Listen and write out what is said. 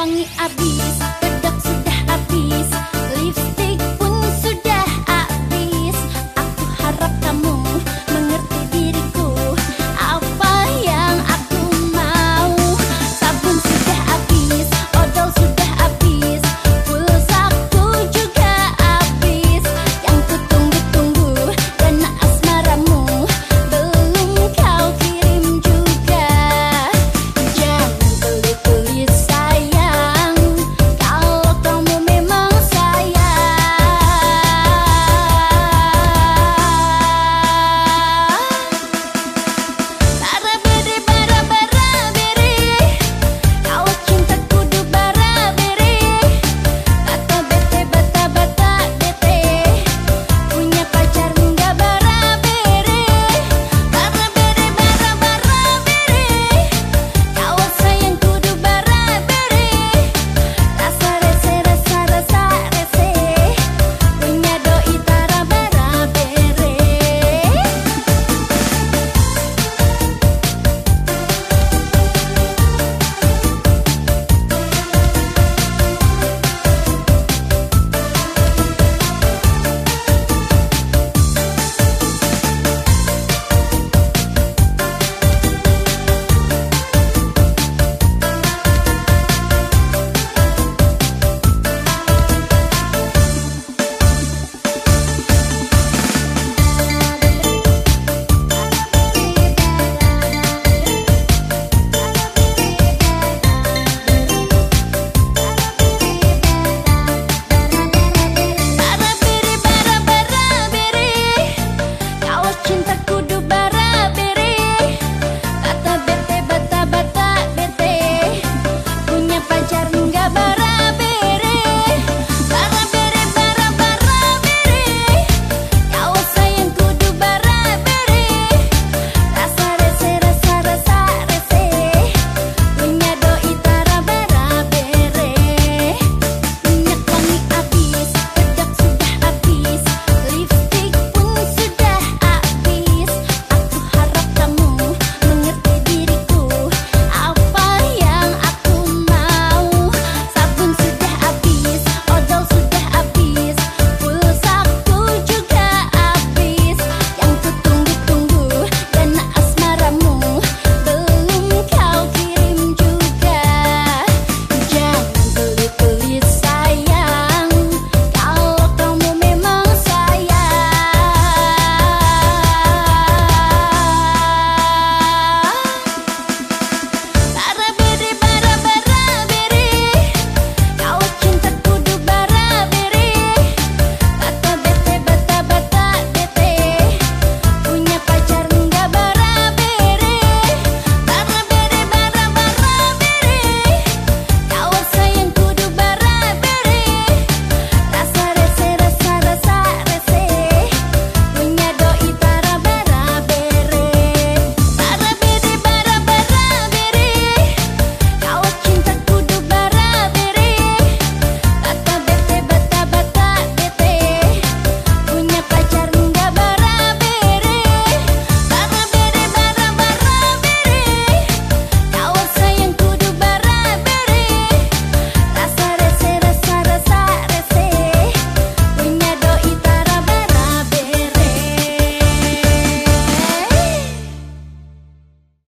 wangi abis.